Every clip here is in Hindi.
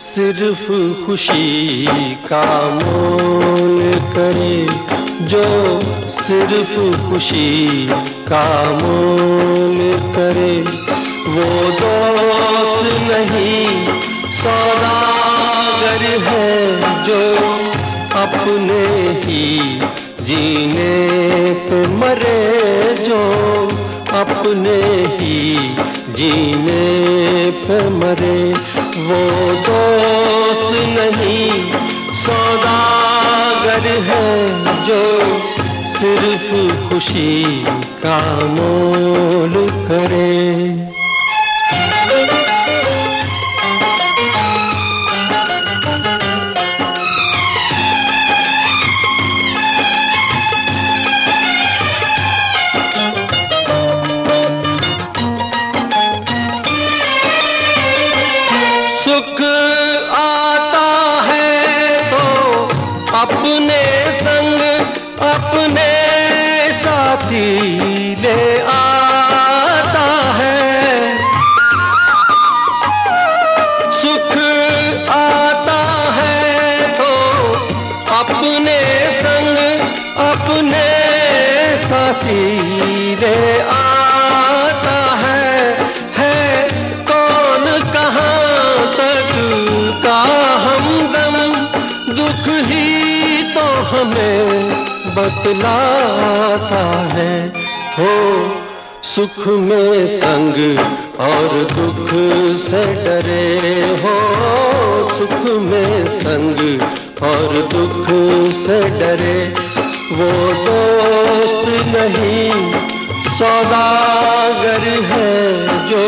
सिर्फ़ खुशी का मोल करे, जो सिर्फ़ खुशी का मोल करे, वो दोस्त नहीं, सौदागर है जो अपने ही जीने पे मरे, जो अपने ही जीने पे मरे। वो दोस्त नहीं सौदागर है जो सिर्फ़ खुशी का मोल करे। अपने संग अपने साथी ले आता है। सुख आता है तो अपने संग अपने साथी ले आता हमें बतलाता है, हो सुख में संग और दुख से डरे हो। सुख में संग और दुख से डरे, वो दोस्त नहीं, सौदागर है जो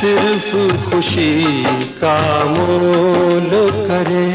सिर्फ़ खुशी का मोल करे।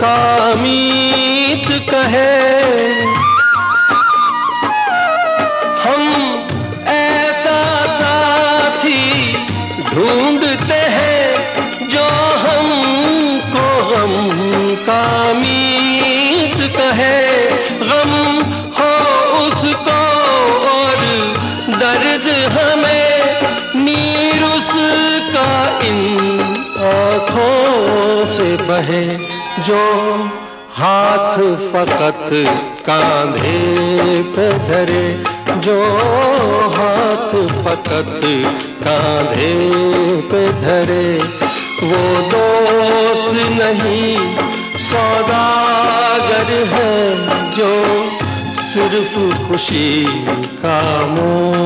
का मीत कहे। हम ऐसा साथी ढूंढते हैं जो हमको हम का मीत कहे। गम हो उसको और दर्द हमें नीर उसका इन आँखों से बहे। जो हाथ फकत कांधे पे धरे, जो हाथ फकत कांधे पे धरे, वो दोस्त नहीं, सौदागर है जो सिर्फ़ खुशी का करे